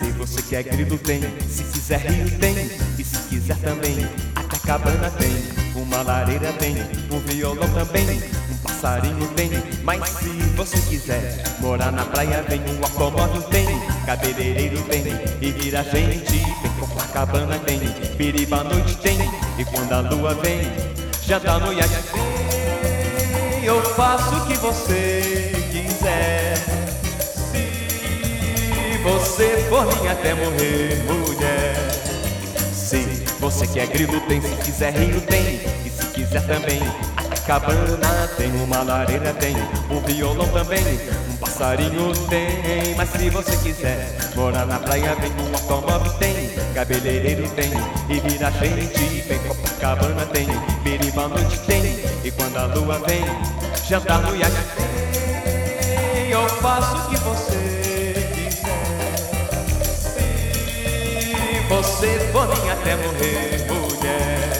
Se você quer grilo tem, se quiser rio tem, e se quiser também, até cabana tem, uma lareira tem, um violão também, um passarinho tem, mas se você quiser morar na praia vem, um automóvel tem, cabeleireiro tem, e vira gente, tem. Copacabana tem, Piriba à noite tem, e quando a lua vem, já tá no iate. Eu faço o que você quiser. Você for minha até morrer, mulher. Se você quer grilo tem, se quiser rio tem, e se quiser também. A cabana tem, uma lareira tem, um violão também, um passarinho tem. Mas se você quiser morar na praia, vem um automóvel tem, cabeleireiro tem, e vira gente vem Copacabana tem, Biriba noite tem, e quando a lua vem, jantar no iate tem. Eu faço o que você você for minha até morrer, mulher.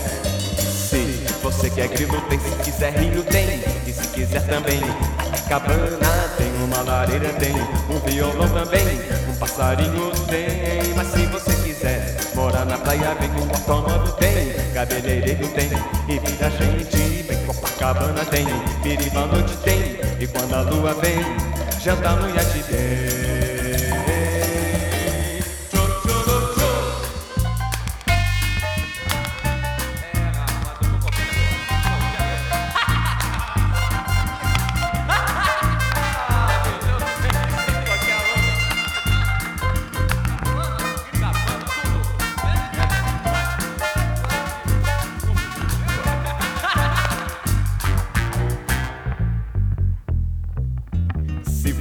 Se você quer grilo tem, se quiser rio tem, e se quiser também. Cabana tem, uma lareira tem, um violão também, um passarinho tem. Mas se você quiser morar na praia, vem com automóvel tem, cabeleireiro tem, e vira gente vem Copacabana tem, Piriba noite tem, e quando a lua vem, jantar no iate tem.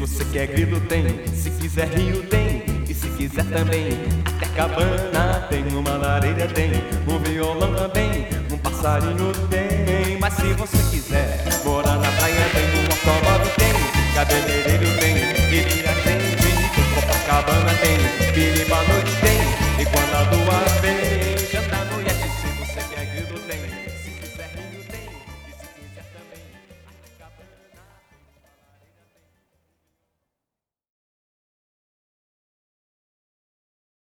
Você quer grilo tem, se quiser rio tem, e se quiser também, até cabana tem, uma lareira tem, um violão também, um passarinho tem. Mas se você quiser